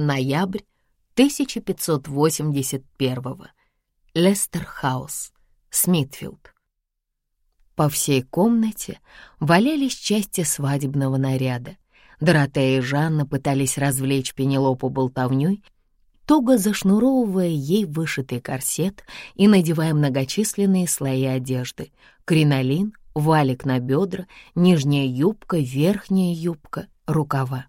Ноябрь 1581. Лестер-хаус, Смитфилд. По всей комнате валялись части свадебного наряда. Доротея и Жанна пытались развлечь Пенелопу болтовнёй, туго зашнуровывая ей вышитый корсет и надевая многочисленные слои одежды — кринолин, валик на бедра, нижняя юбка, верхняя юбка, рукава.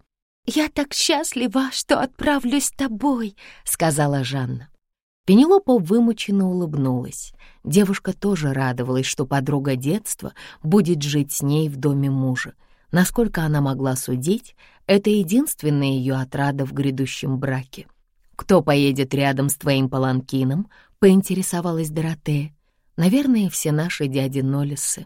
«Я так счастлива, что отправлюсь с тобой», — сказала Жанна. Пенелопа вымученно улыбнулась. Девушка тоже радовалась, что подруга детства будет жить с ней в доме мужа. Насколько она могла судить, это единственная ее отрада в грядущем браке. «Кто поедет рядом с твоим паланкином?» — поинтересовалась Доротея. «Наверное, все наши дяди Нолисы.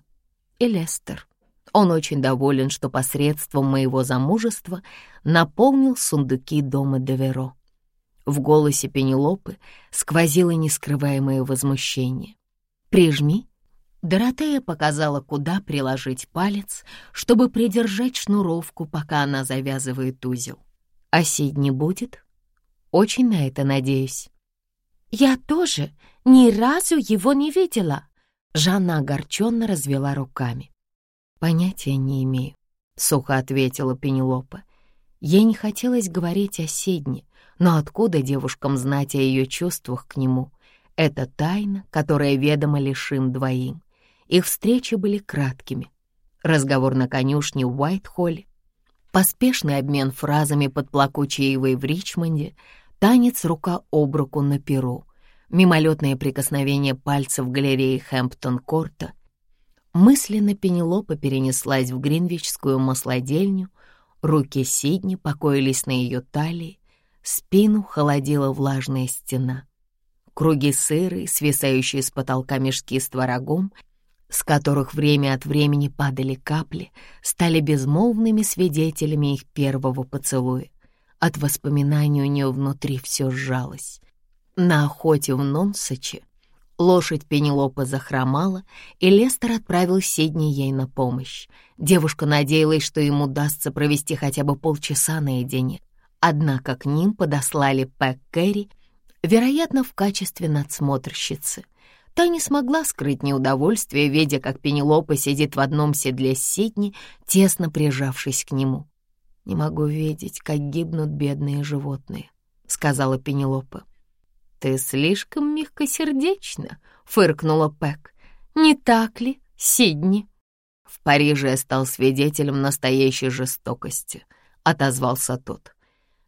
И Лестер. Он очень доволен, что посредством моего замужества наполнил сундуки дома Деверо». В голосе Пенелопы сквозило нескрываемое возмущение. «Прижми». Доротея показала, куда приложить палец, чтобы придержать шнуровку, пока она завязывает узел. «А Сидни будет?» «Очень на это надеюсь». «Я тоже ни разу его не видела». Жанна огорченно развела руками. «Понятия не имею», — сухо ответила Пенелопа. Ей не хотелось говорить о Сидне, но откуда девушкам знать о ее чувствах к нему? Это тайна, которая ведома лишь им двоим. Их встречи были краткими. Разговор на конюшне в Уайт-Холле, поспешный обмен фразами под плакучей ивой в Ричмонде, танец рука об руку на перу, мимолетное прикосновение пальцев в галерее Хэмптон-Корта. Мысленно Пенелопа перенеслась в Гринвичскую маслодельню, руки Сидни покоились на ее талии, Спину холодила влажная стена. Круги сыры, свисающие с потолка мешки с творогом, с которых время от времени падали капли, стали безмолвными свидетелями их первого поцелуя. От воспоминаний у нее внутри все сжалось. На охоте в Нонсаче лошадь Пенелопа захромала, и Лестер отправил Сидни ей на помощь. Девушка надеялась, что ему удастся провести хотя бы полчаса наедине — Однако к ним подослали Пэк Кэрри, вероятно, в качестве надсмотрщицы. Та не смогла скрыть неудовольствие, видя, как Пенелопа сидит в одном седле с Сидни, тесно прижавшись к нему. «Не могу видеть, как гибнут бедные животные», — сказала Пенелопа. «Ты слишком мягкосердечна», — фыркнула Пэк. «Не так ли, Сидни?» «В Париже я стал свидетелем настоящей жестокости», — отозвался тот.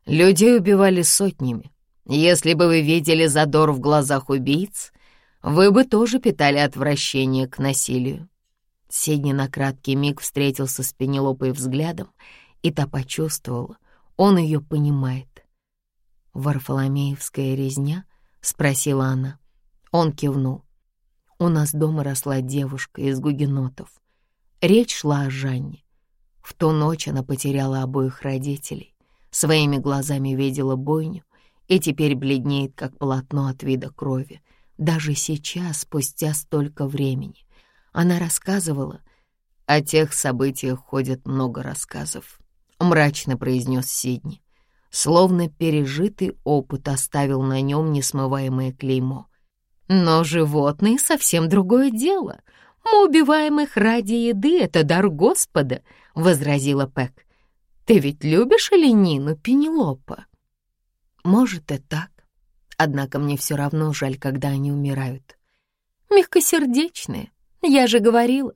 Людей убивали сотнями. Если бы вы видели задор в глазах убийц, вы бы тоже питали отвращение к насилию. Сидни на краткий миг встретился с Пенелопой взглядом, и та почувствовала, он ее понимает. «Варфоломеевская резня?» — спросила она. Он кивнул. «У нас дома росла девушка из гугенотов. Речь шла о Жанне. В ту ночь она потеряла обоих родителей своими глазами видела бойню и теперь бледнеет, как полотно от вида крови. Даже сейчас, спустя столько времени, она рассказывала, о тех событиях ходят много рассказов. Мрачно произнес Сидни. Словно пережитый опыт оставил на нем несмываемое клеймо. Но животные — совсем другое дело. Мы убиваем их ради еды, это дар Господа, — возразила Пэк. Ты ведь любишь оленину, Пенелопа?» «Может, и так. Однако мне все равно жаль, когда они умирают. Мягкосердечные, я же говорила.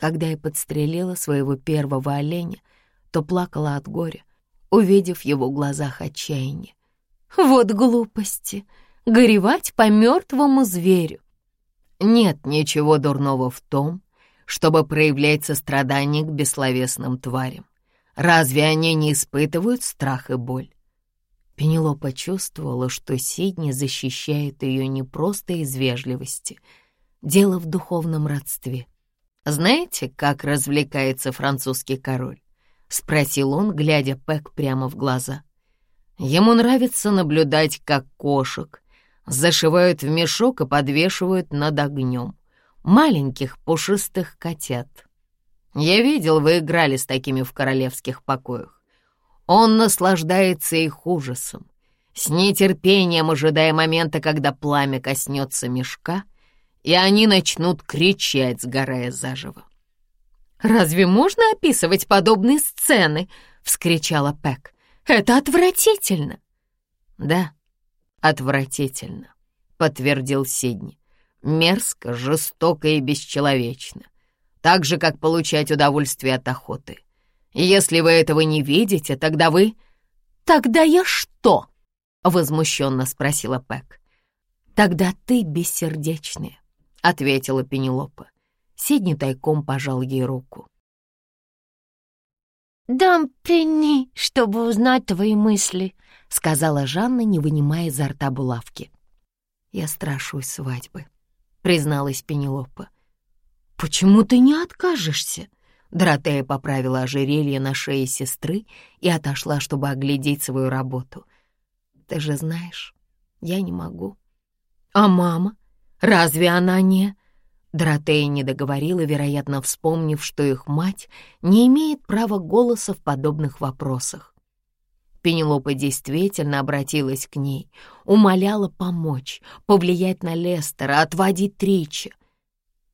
Когда я подстрелила своего первого оленя, то плакала от горя, увидев в его глазах отчаяние. Вот глупости! Горевать по мертвому зверю! Нет ничего дурного в том, чтобы проявлять сострадание к бессловесным тварям. Разве они не испытывают страх и боль? Пенелопа чувствовала, что Сидни защищает ее не просто из вежливости. Дело в духовном родстве. «Знаете, как развлекается французский король?» — спросил он, глядя Пэк прямо в глаза. Ему нравится наблюдать, как кошек зашивают в мешок и подвешивают над огнем. Маленьких пушистых котят. Я видел, вы играли с такими в королевских покоях. Он наслаждается их ужасом, с нетерпением ожидая момента, когда пламя коснется мешка, и они начнут кричать, сгорая заживо. «Разве можно описывать подобные сцены?» — вскричала Пэк. «Это отвратительно!» «Да, отвратительно», — подтвердил Сидни. «Мерзко, жестоко и бесчеловечно. Так же, как получать удовольствие от охоты. Если вы этого не видите, тогда вы...» «Тогда я что?» — возмущенно спросила Пэк. «Тогда ты бессердечная», — ответила Пенелопа. Сидни тайком пожал ей руку. «Дам пенни, чтобы узнать твои мысли», — сказала Жанна, не вынимая изо рта булавки. «Я страшусь свадьбы», — призналась Пенелопа. «Почему ты не откажешься?» Доротея поправила ожерелье на шее сестры и отошла, чтобы оглядеть свою работу. «Ты же знаешь, я не могу». «А мама? Разве она не...» Доротея не договорила, вероятно, вспомнив, что их мать не имеет права голоса в подобных вопросах. Пенелопа действительно обратилась к ней, умоляла помочь, повлиять на Лестера, отводить Трича.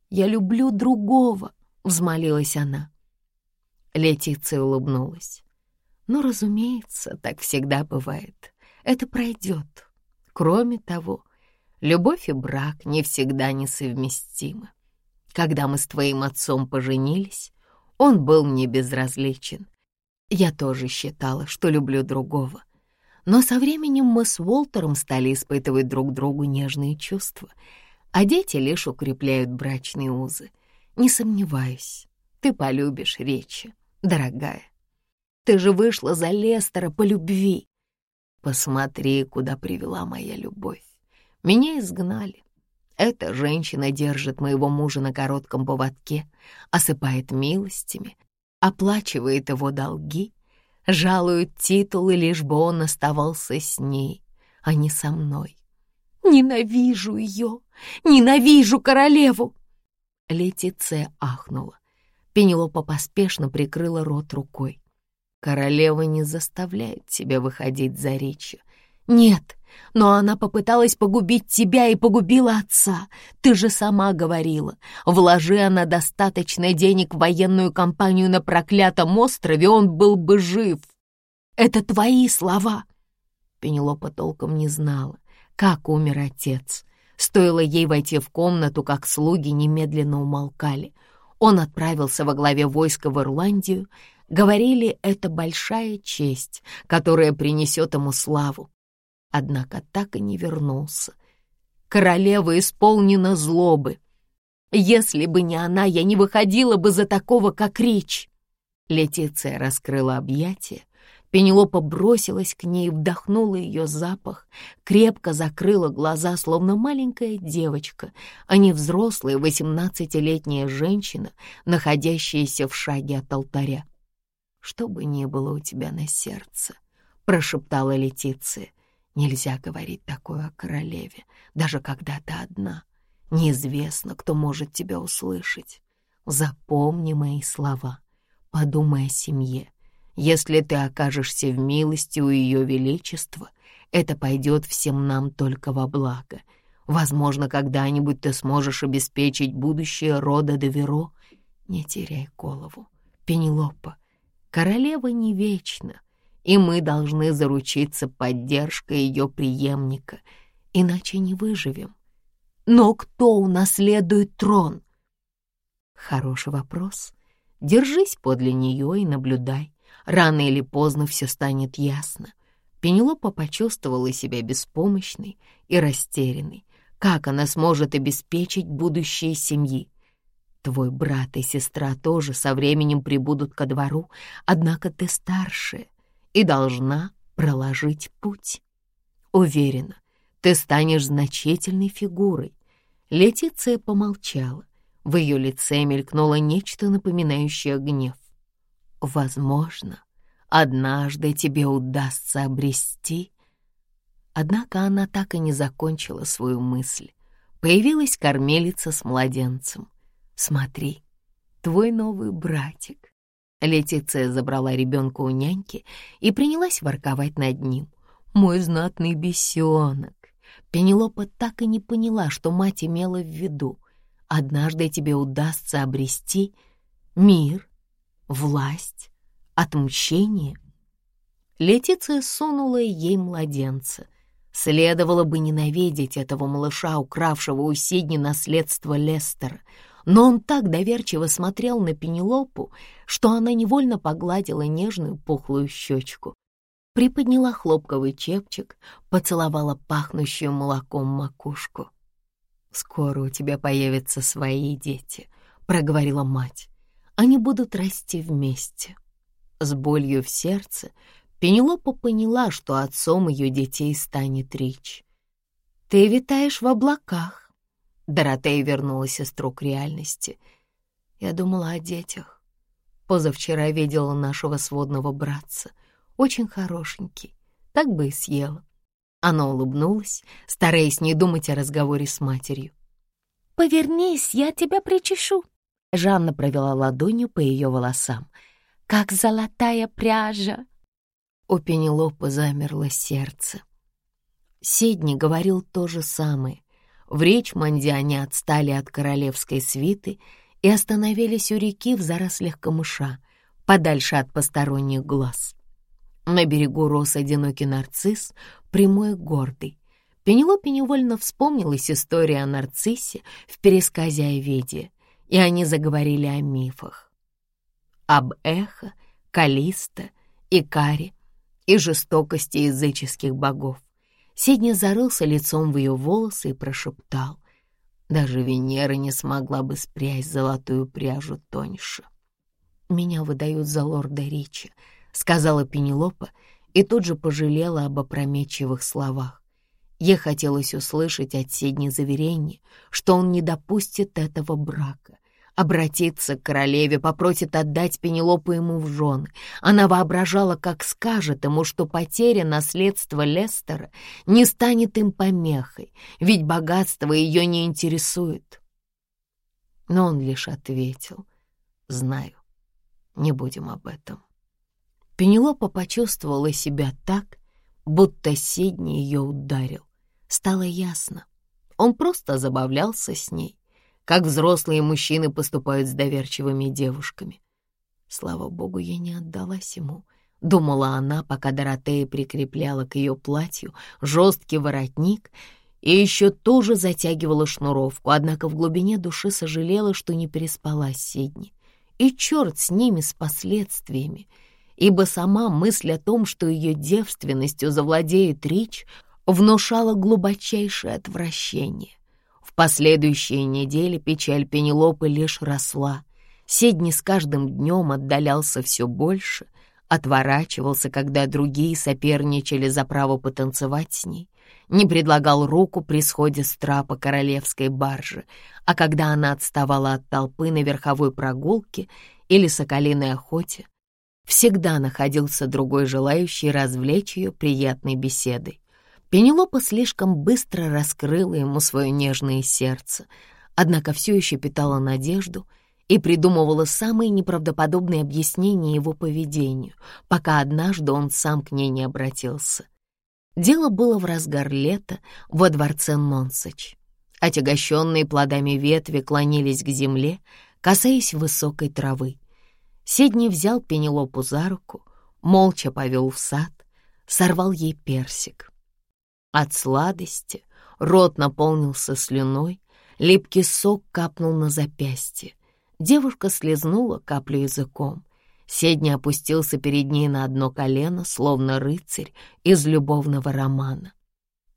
«Я люблю другого», — взмолилась она. Летиция улыбнулась. «Ну, разумеется, так всегда бывает. Это пройдет. Кроме того, Любовь и брак не всегда несовместимы. Когда мы с твоим отцом поженились, он был мне безразличен. Я тоже считала, что люблю другого. Но со временем мы с Уолтером стали испытывать друг другу нежные чувства, а дети лишь укрепляют брачные узы. Не сомневаюсь, ты полюбишь Речи, дорогая. Ты же вышла за Лестера по любви. Посмотри, куда привела моя любовь. Меня изгнали. Эта женщина держит моего мужа на коротком поводке, осыпает милостями, оплачивает его долги, жалует титулы, лишь бы он оставался с ней, а не со мной. Ненавижу ее, ненавижу королеву. Летиция ахнула. Пенелопа поспешно прикрыла рот рукой. Королева не заставляет тебя выходить за речью. Нет, но она попыталась погубить тебя и погубила отца. Ты же сама говорила, вложи она достаточно денег в военную кампанию на проклятом острове, он был бы жив. Это твои слова. Пенелопа толком не знала, как умер отец. Стоило ей войти в комнату, как слуги немедленно умолкали. Он отправился во главе войска в Ирландию. Говорили, это большая честь, которая принесет ему славу однако так и не вернулся. Королева исполнена злобы. Если бы не она, я не выходила бы за такого, как Рич. Летиция раскрыла объятия, Пенелопа бросилась к ней, вдохнула ее запах, крепко закрыла глаза, словно маленькая девочка, а не взрослая восемнадцатилетняя женщина, находящаяся в шаге от алтаря. «Что бы ни было у тебя на сердце», — прошептала Летиция, Нельзя говорить такое о королеве, даже когда ты одна. Неизвестно, кто может тебя услышать. Запомни мои слова, подумай о семье. Если ты окажешься в милости у Ее Величества, это пойдет всем нам только во благо. Возможно, когда-нибудь ты сможешь обеспечить будущее рода Деверо. Не теряй голову, Пенелопа. Королева не вечна, и мы должны заручиться поддержкой ее преемника, иначе не выживем. Но кто унаследует трон? Хороший вопрос. Держись подле нее и наблюдай. Рано или поздно все станет ясно. Пенелопа почувствовала себя беспомощной и растерянной. Как она сможет обеспечить будущее семьи? Твой брат и сестра тоже со временем прибудут ко двору, однако ты старшая, и должна проложить путь. Уверена, ты станешь значительной фигурой. Летиция помолчала. В ее лице мелькнуло нечто напоминающее гнев. Возможно, однажды тебе удастся обрести... Однако она так и не закончила свою мысль. Появилась кормилица с младенцем. Смотри, твой новый братик. Летиция забрала ребенка у няньки и принялась ворковать над ним. «Мой знатный бесенок!» Пенелопа так и не поняла, что мать имела в виду. «Однажды тебе удастся обрести мир, власть, отмщение». Летиция сунула ей младенца. Следовало бы ненавидеть этого малыша, укравшего у Сидни наследство Лестера, но он так доверчиво смотрел на Пенелопу, что она невольно погладила нежную пухлую щечку. Приподняла хлопковый чепчик, поцеловала пахнущую молоком макушку. «Скоро у тебя появятся свои дети», — проговорила мать. «Они будут расти вместе». С болью в сердце Пенелопа поняла, что отцом ее детей станет Рич. «Ты витаешь в облаках», Доротея вернула сестру к реальности. Я думала о детях. Позавчера видела нашего сводного братца. Очень хорошенький. Так бы и съела. Она улыбнулась, стараясь не думать о разговоре с матерью. «Повернись, я тебя причешу!» Жанна провела ладонью по ее волосам. «Как золотая пряжа!» У Пенелопы замерло сердце. Сидни говорил то же самое, в Ричмонде они отстали от королевской свиты и остановились у реки в зарослях камыша, подальше от посторонних глаз. На берегу рос одинокий нарцисс, прямой и гордый. Пенелопе невольно вспомнилась история о нарциссе в пересказе Овидия, и они заговорили о мифах. Об Эхо, Калиста, Икаре и жестокости языческих богов. Сидни зарылся лицом в ее волосы и прошептал. Даже Венера не смогла бы спрясть золотую пряжу тоньше. «Меня выдают за лорда Ричи», — сказала Пенелопа и тут же пожалела об опрометчивых словах. Ей хотелось услышать от Сидни заверение, что он не допустит этого брака, обратится к королеве, попросит отдать Пенелопу ему в жены. Она воображала, как скажет ему, что потеря наследства Лестера не станет им помехой, ведь богатство ее не интересует. Но он лишь ответил, «Знаю, не будем об этом». Пенелопа почувствовала себя так, будто Сидни ее ударил. Стало ясно, он просто забавлялся с ней, как взрослые мужчины поступают с доверчивыми девушками. Слава богу, я не отдалась ему, — думала она, пока Доротея прикрепляла к ее платью жесткий воротник и еще тоже затягивала шнуровку, однако в глубине души сожалела, что не переспала с Сидни. И черт с ними, с последствиями, ибо сама мысль о том, что ее девственностью завладеет Рич, внушала глубочайшее отвращение. Последующие недели печаль Пенелопы лишь росла. Сидни с каждым днем отдалялся все больше, отворачивался, когда другие соперничали за право потанцевать с ней, не предлагал руку при сходе с трапа королевской баржи, а когда она отставала от толпы на верховой прогулке или соколиной охоте, всегда находился другой желающий развлечь ее приятной беседой. Пенелопа слишком быстро раскрыла ему свое нежное сердце, однако все еще питала надежду и придумывала самые неправдоподобные объяснения его поведению, пока однажды он сам к ней не обратился. Дело было в разгар лета во дворце Нонсач. Отягощенные плодами ветви клонились к земле, касаясь высокой травы. Седни взял Пенелопу за руку, молча повел в сад, сорвал ей персик. От сладости рот наполнился слюной, липкий сок капнул на запястье. Девушка слезнула каплю языком. Седни опустился перед ней на одно колено, словно рыцарь из любовного романа.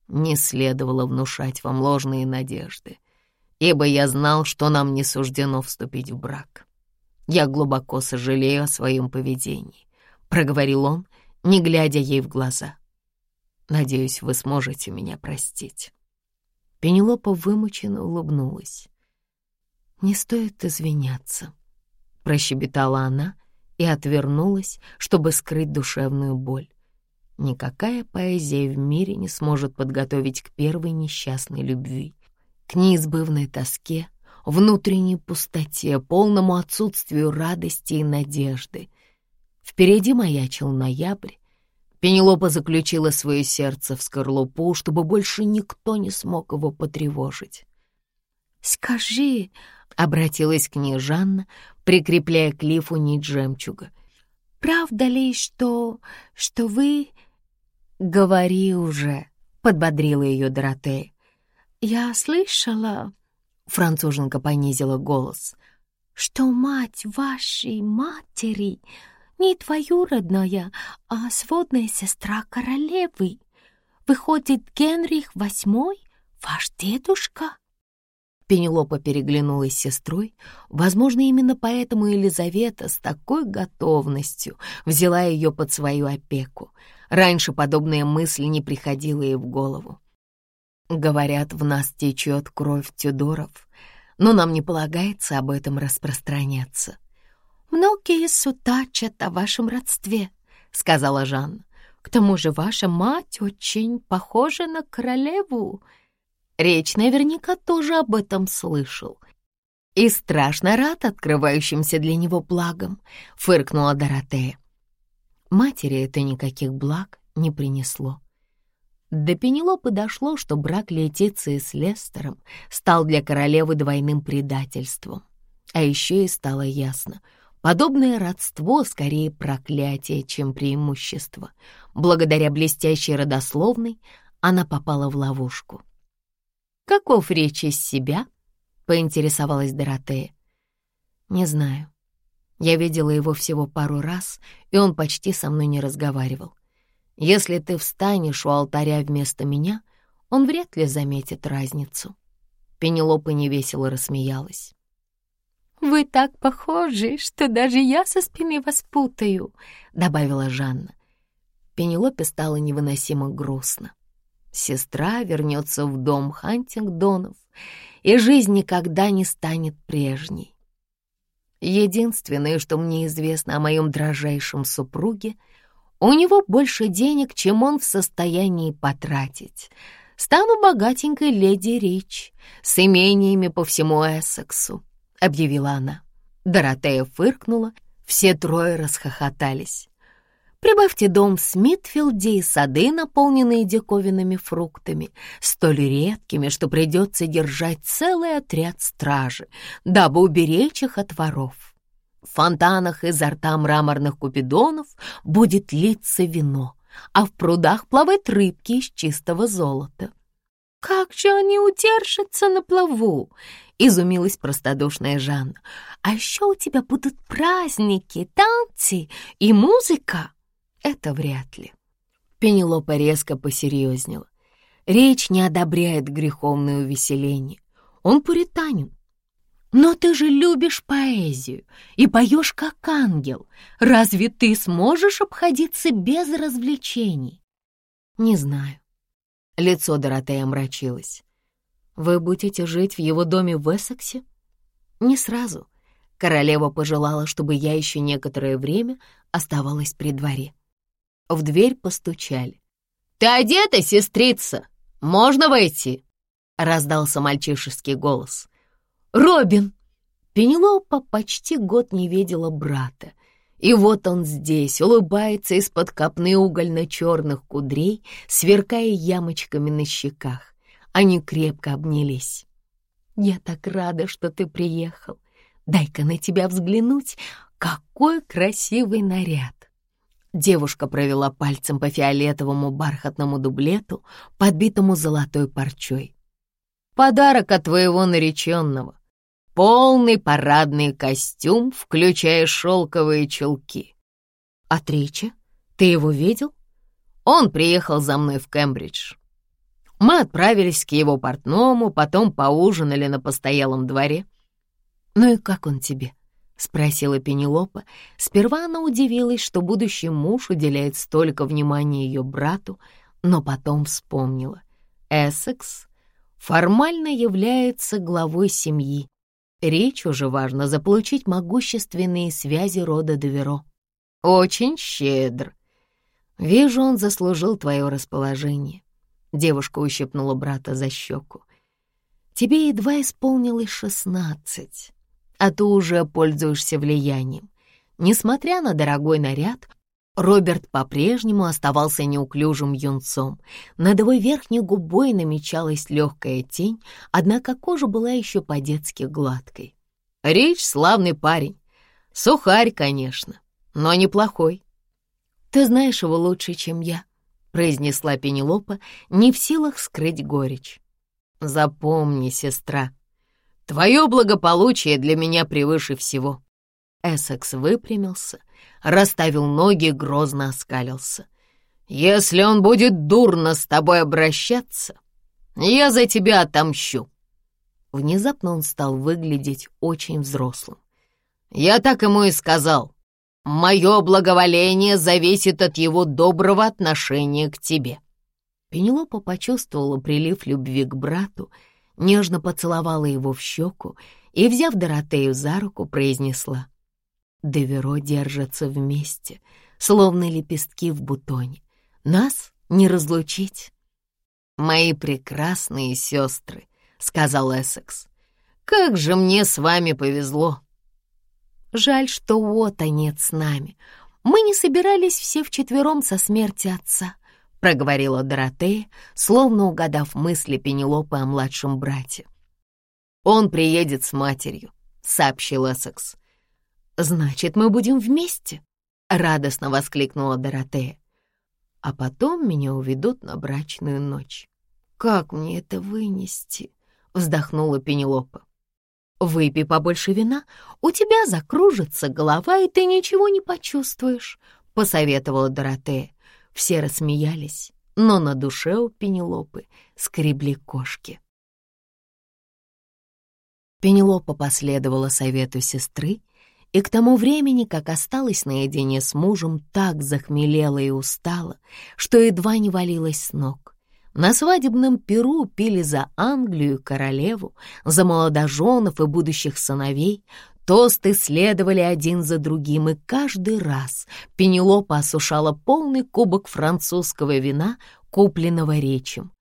Не следовало внушать вам ложные надежды, ибо я знал, что нам не суждено вступить в брак. Я глубоко сожалею о своем поведении, — проговорил он, не глядя ей в глаза. Надеюсь, вы сможете меня простить». Пенелопа вымученно улыбнулась. «Не стоит извиняться», — прощебетала она и отвернулась, чтобы скрыть душевную боль. Никакая поэзия в мире не сможет подготовить к первой несчастной любви, к неизбывной тоске, внутренней пустоте, полному отсутствию радости и надежды — Впереди маячил ноябрь. Пенелопа заключила свое сердце в скорлупу, чтобы больше никто не смог его потревожить. «Скажи», — обратилась к ней Жанна, прикрепляя к лифу нить жемчуга, «правда ли, что... что вы...» «Говори уже», — подбодрила ее Доротея. «Я слышала...» — француженка понизила голос — что мать вашей матери не твоюродная, а сводная сестра королевы. Выходит, Генрих VIII ваш дедушка?» Пенелопа переглянулась с сестрой. Возможно, именно поэтому Елизавета с такой готовностью взяла ее под свою опеку. Раньше подобная мысль не приходила ей в голову. Говорят, в нас течет кровь Тюдоров, но нам не полагается об этом распространяться. «Многие судачат о вашем родстве», — сказала Жанна. «К тому же ваша мать очень похожа на королеву». Речь наверняка тоже об этом слышал. И страшно рад открывающимся для него благам, фыркнула Доротея. Матери это никаких благ не принесло. До Пенелопы дошло, что брак Летиции с Лестером стал для королевы двойным предательством. А еще и стало ясно, подобное родство скорее проклятие, чем преимущество. Благодаря блестящей родословной она попала в ловушку. «Каков речь из себя?» — поинтересовалась Доротея. «Не знаю. Я видела его всего пару раз, и он почти со мной не разговаривал. Если ты встанешь у алтаря вместо меня, он вряд ли заметит разницу». Пенелопа невесело рассмеялась. «Вы так похожи, что даже я со спины вас путаю», — добавила Жанна. Пенелопе стало невыносимо грустно. Сестра вернется в дом Хантингдонов, и жизнь никогда не станет прежней. Единственное, что мне известно о моем дрожайшем супруге — у него больше денег, чем он в состоянии потратить. Стану богатенькой леди Рич с имениями по всему Эссексу», — объявила она. Доротея фыркнула, все трое расхохотались. Прибавьте дом в Смитфилде и сады, наполненные диковинными фруктами, столь редкими, что придется держать целый отряд стражи, дабы уберечь их от воров. В фонтанах изо рта мраморных купидонов будет литься вино, а в прудах плавать рыбки из чистого золота. «Как же они удержатся на плаву?» — изумилась простодушная Жанна. «А еще у тебя будут праздники, танцы и музыка?» «Это вряд ли». Пенелопа резко посерьезнела. Речь не одобряет греховное увеселение. Он пуританин, но ты же любишь поэзию и поешь как ангел. Разве ты сможешь обходиться без развлечений? Не знаю. Лицо Доротея омрачилось. Вы будете жить в его доме в Эссексе? Не сразу. Королева пожелала, чтобы я еще некоторое время оставалась при дворе. В дверь постучали. «Ты одета, сестрица? Можно войти?» — раздался мальчишеский голос. Робин!» Пенелопа почти год не видела брата. И вот он здесь, улыбается из-под копны угольно-черных кудрей, сверкая ямочками на щеках. Они крепко обнялись. «Я так рада, что ты приехал. Дай-ка на тебя взглянуть. Какой красивый наряд!» Девушка провела пальцем по фиолетовому бархатному дублету, подбитому золотой парчой. «Подарок от твоего нареченного полный парадный костюм, включая шелковые. От Ричи? Ты его видел? Он приехал за мной в Кембридж. Мы отправились к его портному, потом поужинали на постоялом дворе. «Ну и как он тебе?» — спросила Пенелопа. Сперва она удивилась, что будущий муж уделяет столько внимания ее брату, но потом вспомнила. Эссекс формально является главой семьи, Речь уже важно заполучить могущественные связи рода Деверо. Очень щедр. Вижу, он заслужил твое расположение. Девушка ущипнула брата за щеку. Тебе едва исполнилось шестнадцать, а ты уже пользуешься влиянием. Несмотря на дорогой наряд, Роберт по-прежнему оставался неуклюжим юнцом. Над его верхней губой намечалась легкая тень, однако кожа была еще по-детски гладкой. Рич — славный парень. Сухарь, конечно, но неплохой. «Ты знаешь его лучше, чем я», — произнесла Пенелопа, не в силах скрыть горечь. «Запомни, сестра, твое благополучие для меня превыше всего». Эссекс выпрямился, расставил ноги грозно оскалился. «Если он будет дурно с тобой обращаться, я за тебя отомщу». Внезапно он стал выглядеть очень взрослым. «Я так ему и сказал. Мое благоволение зависит от его доброго отношения к тебе». Пенелопа почувствовала прилив любви к брату, нежно поцеловала его в щеку и, взяв Доротею за руку, произнесла — Деверо держатся вместе, словно лепестки в бутоне. Нас не разлучить. «Мои прекрасные сестры», — сказал Эссекс, — «как же мне с вами повезло!» «Жаль, что Уота нет с нами. Мы не собирались все вчетвером со смерти отца», — проговорила Доротея, словно угадав мысли Пенелопы о младшем брате. «Он приедет с матерью», — сообщил Эссекс. «Значит, мы будем вместе?» — радостно воскликнула Доротея. «А потом меня уведут на брачную ночь. Как мне это вынести?» — вздохнула Пенелопа. «Выпей побольше вина, у тебя закружится голова, и ты ничего не почувствуешь», — посоветовала Доротея. Все рассмеялись, но на душе у Пенелопы скребли кошки. Пенелопа последовала совету сестры и к тому времени, как осталась наедине с мужем, так захмелела и устала, что едва не валилась с ног. На свадебном перу пили за Англию королеву, за молодоженов и будущих сыновей, Тосты следовали один за другим, и каждый раз Пенелопа осушала полный кубок французского вина, купленного речем.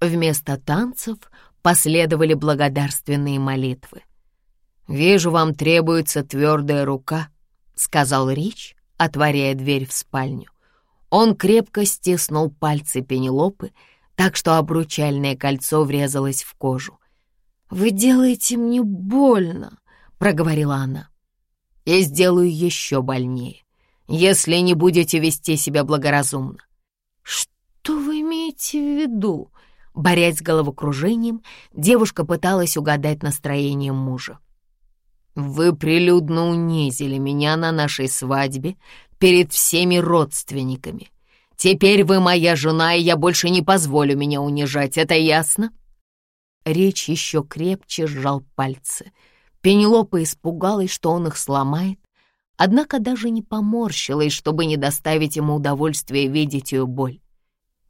Вместо танцев последовали благодарственные молитвы. «Вижу, вам требуется твердая рука», — сказал Рич, отворяя дверь в спальню. Он крепко стиснул пальцы Пенелопы, так что обручальное кольцо врезалось в кожу. «Вы делаете мне больно», — проговорила она. «Я сделаю еще больнее, если не будете вести себя благоразумно». «Что вы имеете в виду?» Борясь с головокружением, девушка пыталась угадать настроение мужа. Вы прилюдно унизили меня на нашей свадьбе перед всеми родственниками. Теперь вы моя жена, и я больше не позволю меня унижать, это ясно?» Речь еще крепче сжал пальцы. Пенелопа испугалась, что он их сломает, однако даже не поморщилась, чтобы не доставить ему удовольствия видеть ее боль.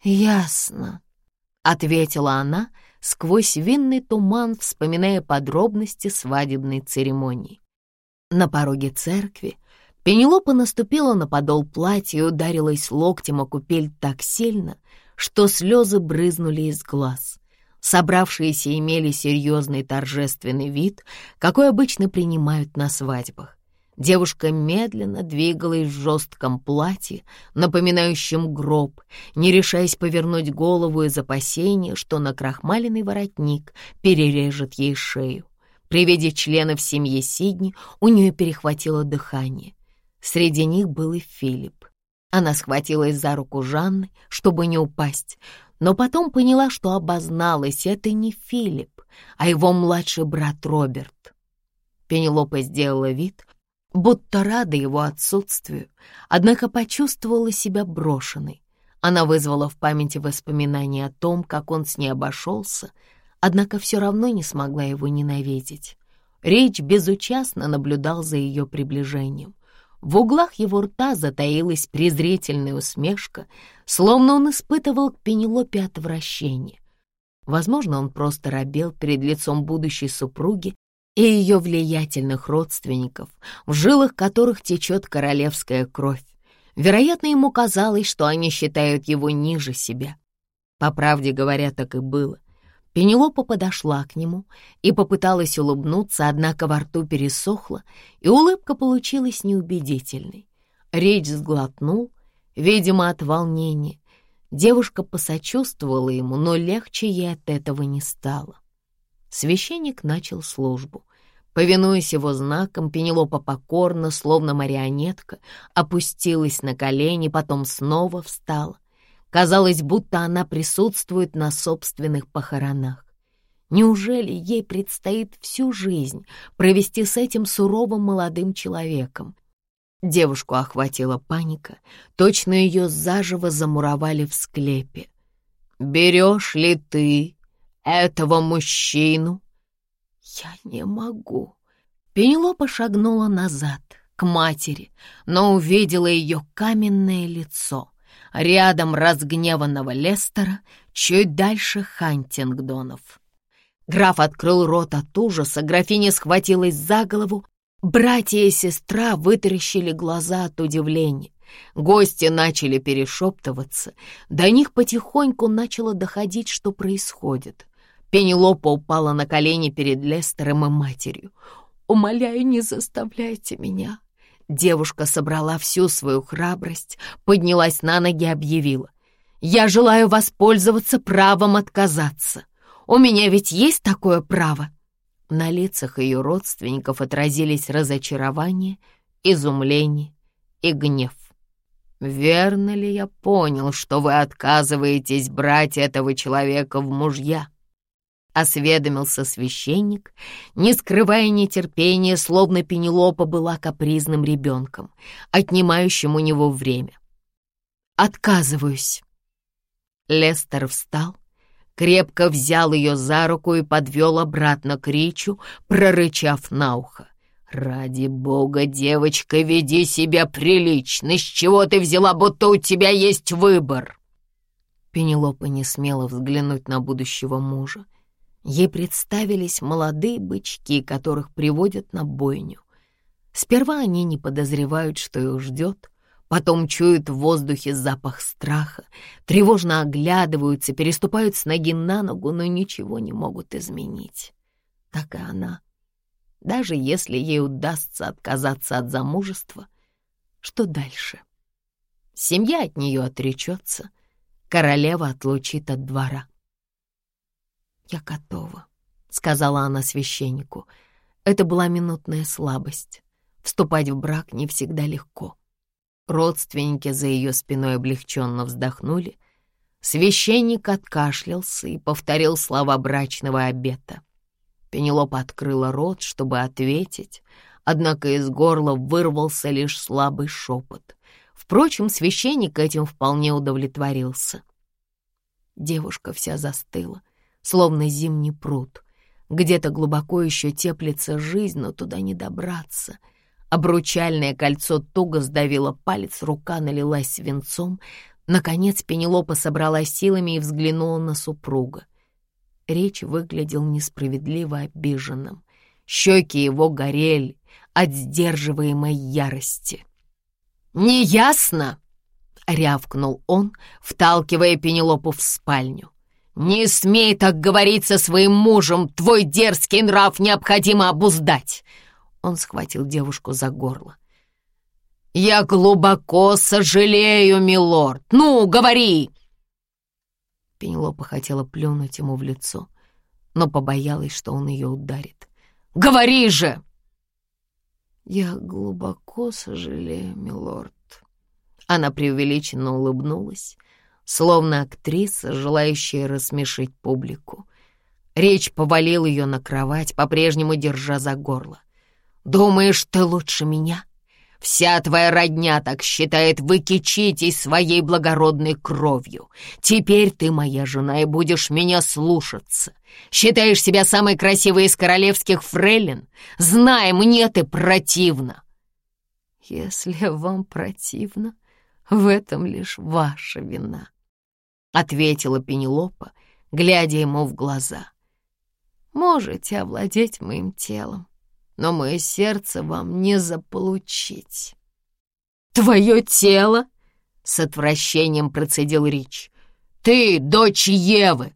«Ясно», — ответила она, — сквозь винный туман, вспоминая подробности свадебной церемонии. На пороге церкви Пенелопа наступила на подол платья и ударилась локтем о купель так сильно, что слезы брызнули из глаз. Собравшиеся имели серьезный торжественный вид, какой обычно принимают на свадьбах. Девушка медленно двигалась в жестком платье, напоминающем гроб, не решаясь повернуть голову из опасения, что накрахмаленный воротник перережет ей шею. При виде членов семьи Сидни у нее перехватило дыхание. Среди них был и Филипп. Она схватилась за руку Жанны, чтобы не упасть, но потом поняла, что обозналась это не Филипп, а его младший брат Роберт. Пенелопа сделала вид, будто рада его отсутствию, однако почувствовала себя брошенной. Она вызвала в памяти воспоминания о том, как он с ней обошелся, однако все равно не смогла его ненавидеть. Речь безучастно наблюдал за ее приближением. В углах его рта затаилась презрительная усмешка, словно он испытывал к Пенелопе отвращение. Возможно, он просто робел перед лицом будущей супруги и ее влиятельных родственников, в жилах которых течет королевская кровь. Вероятно, ему казалось, что они считают его ниже себя. По правде говоря, так и было. Пенелопа подошла к нему и попыталась улыбнуться, однако во рту пересохла, и улыбка получилась неубедительной. Речь сглотнул, видимо, от волнения. Девушка посочувствовала ему, но легче ей от этого не стало. Священник начал службу. Повинуясь его знакам, Пенелопа покорно, словно марионетка, опустилась на колени, потом снова встала. Казалось, будто она присутствует на собственных похоронах. Неужели ей предстоит всю жизнь провести с этим суровым молодым человеком? Девушку охватила паника, точно ее заживо замуровали в склепе. «Берешь ли ты этого мужчину?» «Я не могу». Пенелопа шагнула назад, к матери, но увидела ее каменное лицо. Рядом разгневанного Лестера, чуть дальше Хантингдонов. Граф открыл рот от ужаса, графиня схватилась за голову, братья и сестра вытаращили глаза от удивления. Гости начали перешептываться, до них потихоньку начало доходить, что происходит. Пенелопа упала на колени перед Лестером и матерью. «Умоляю, не заставляйте меня». Девушка собрала всю свою храбрость, поднялась на ноги и объявила. «Я желаю воспользоваться правом отказаться. У меня ведь есть такое право». На лицах ее родственников отразились разочарование, изумление и гнев. «Верно ли я понял, что вы отказываетесь брать этого человека в мужья?» Осведомился священник, не скрывая нетерпения, словно Пенелопа была капризным ребенком, отнимающим у него время. «Отказываюсь». Лестер встал, крепко взял ее за руку и подвел обратно к Ричу, прорычав на ухо. «Ради бога, девочка, веди себя прилично! С чего ты взяла, будто у тебя есть выбор?» Пенелопа не смела взглянуть на будущего мужа. Ей представились молодые бычки, которых приводят на бойню. Сперва они не подозревают, что их ждет, потом чуют в воздухе запах страха, тревожно оглядываются, переступают с ноги на ногу, но ничего не могут изменить. Так и она. Даже если ей удастся отказаться от замужества, что дальше? Семья от нее отречется, королева отлучит от двора. «Я готова», — сказала она священнику. Это была минутная слабость. Вступать в брак не всегда легко. Родственники за ее спиной облегченно вздохнули. Священник откашлялся и повторил слова брачного обета. Пенелопа открыла рот, чтобы ответить, однако из горла вырвался лишь слабый шепот. Впрочем, священник этим вполне удовлетворился. Девушка вся застыла — словно зимний пруд. Где-то глубоко еще теплится жизнь, но туда не добраться. Обручальное кольцо туго сдавило палец, рука налилась свинцом. Наконец Пенелопа собралась силами и взглянула на супруга. Речь выглядел несправедливо обиженным. Щеки его горели от сдерживаемой ярости. «Неясно!» — рявкнул он, вталкивая Пенелопу в спальню. «Не смей так говорить со своим мужем! Твой дерзкий нрав необходимо обуздать!» Он схватил девушку за горло. «Я глубоко сожалею, милорд! Ну, говори!» Пенелопа хотела плюнуть ему в лицо, но побоялась, что он ее ударит. «Говори же!» «Я глубоко сожалею, милорд». Она преувеличенно улыбнулась, словно актриса, желающая рассмешить публику. Речь повалил ее на кровать, по-прежнему держа за горло. «Думаешь, ты лучше меня? Вся твоя родня так считает, вы кичитесь своей благородной кровью. Теперь ты моя жена и будешь меня слушаться. Считаешь себя самой красивой из королевских фрейлин? Знай, мне ты противна!» «Если вам противно, в этом лишь ваша вина», ответила Пенелопа, глядя ему в глаза. «Можете овладеть моим телом, но мое сердце вам не заполучить». «Твое тело?» — с отвращением процедил Рич. «Ты дочь Евы!»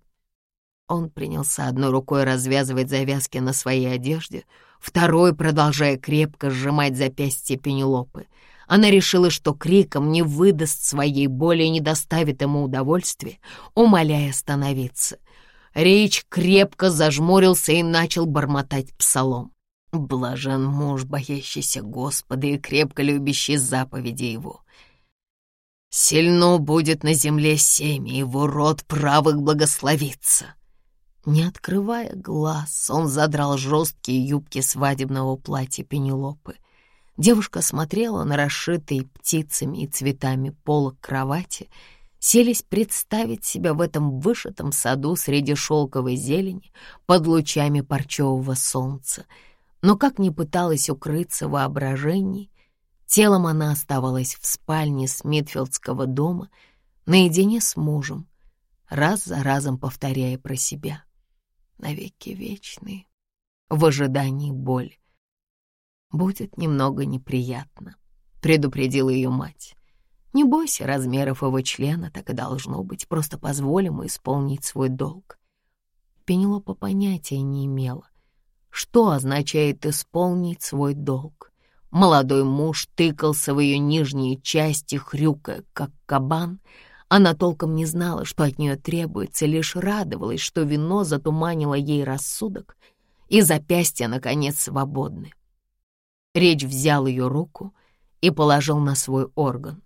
Он принялся одной рукой развязывать завязки на своей одежде, второй продолжая крепко сжимать запястье Пенелопы. Она решила, что криком не выдаст своей боли и не доставит ему удовольствия, умоляя остановиться. Речь крепко зажмурился и начал бормотать псалом. «Блажен муж, боящийся Господа и крепко любящий заповеди Его». Сильно будет на земле семя, его род правых благословится. Не открывая глаз, он задрал жесткие юбки свадебного платья Пенелопы. Девушка смотрела на расшитые птицами и цветами полок кровати, селись представить себя в этом вышитом саду среди шелковой зелени под лучами парчевого солнца. Но как ни пыталась укрыться в воображении, телом она оставалась в спальне Смитфилдского дома наедине с мужем, раз за разом повторяя про себя навеки вечные, в ожидании боли. «Будет немного неприятно», — предупредила ее мать. «Не бойся размеров его члена, так и должно быть, просто позволь ему исполнить свой долг». Пенелопа понятия не имела, что означает исполнить свой долг. Молодой муж тыкался в ее нижние части, хрюкая, как кабан — она толком не знала, что от нее требуется, лишь радовалась, что вино затуманило ей рассудок, и запястья, наконец, свободны. Речь взял ее руку и положил на свой орган.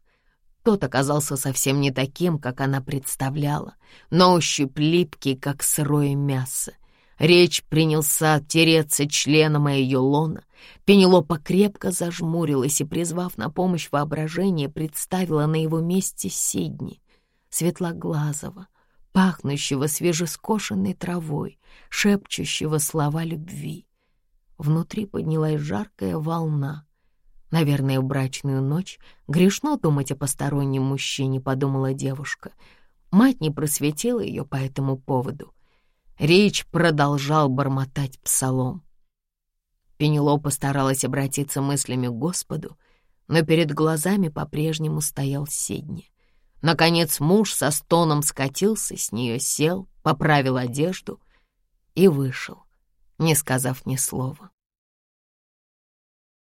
Тот оказался совсем не таким, как она представляла, но ощупь липкий, как сырое мясо. Речь принялся тереться членом ее лона. Пенелопа крепко зажмурилась и, призвав на помощь воображение, представила на его месте Сидни светлоглазого, пахнущего свежескошенной травой, шепчущего слова любви. Внутри поднялась жаркая волна. Наверное, в брачную ночь грешно думать о постороннем мужчине, подумала девушка. Мать не просветила ее по этому поводу. Речь продолжал бормотать псалом. Пенелопа старалась обратиться мыслями к Господу, но перед глазами по-прежнему стоял Сидни. Наконец муж со стоном скатился с нее, сел, поправил одежду и вышел, не сказав ни слова.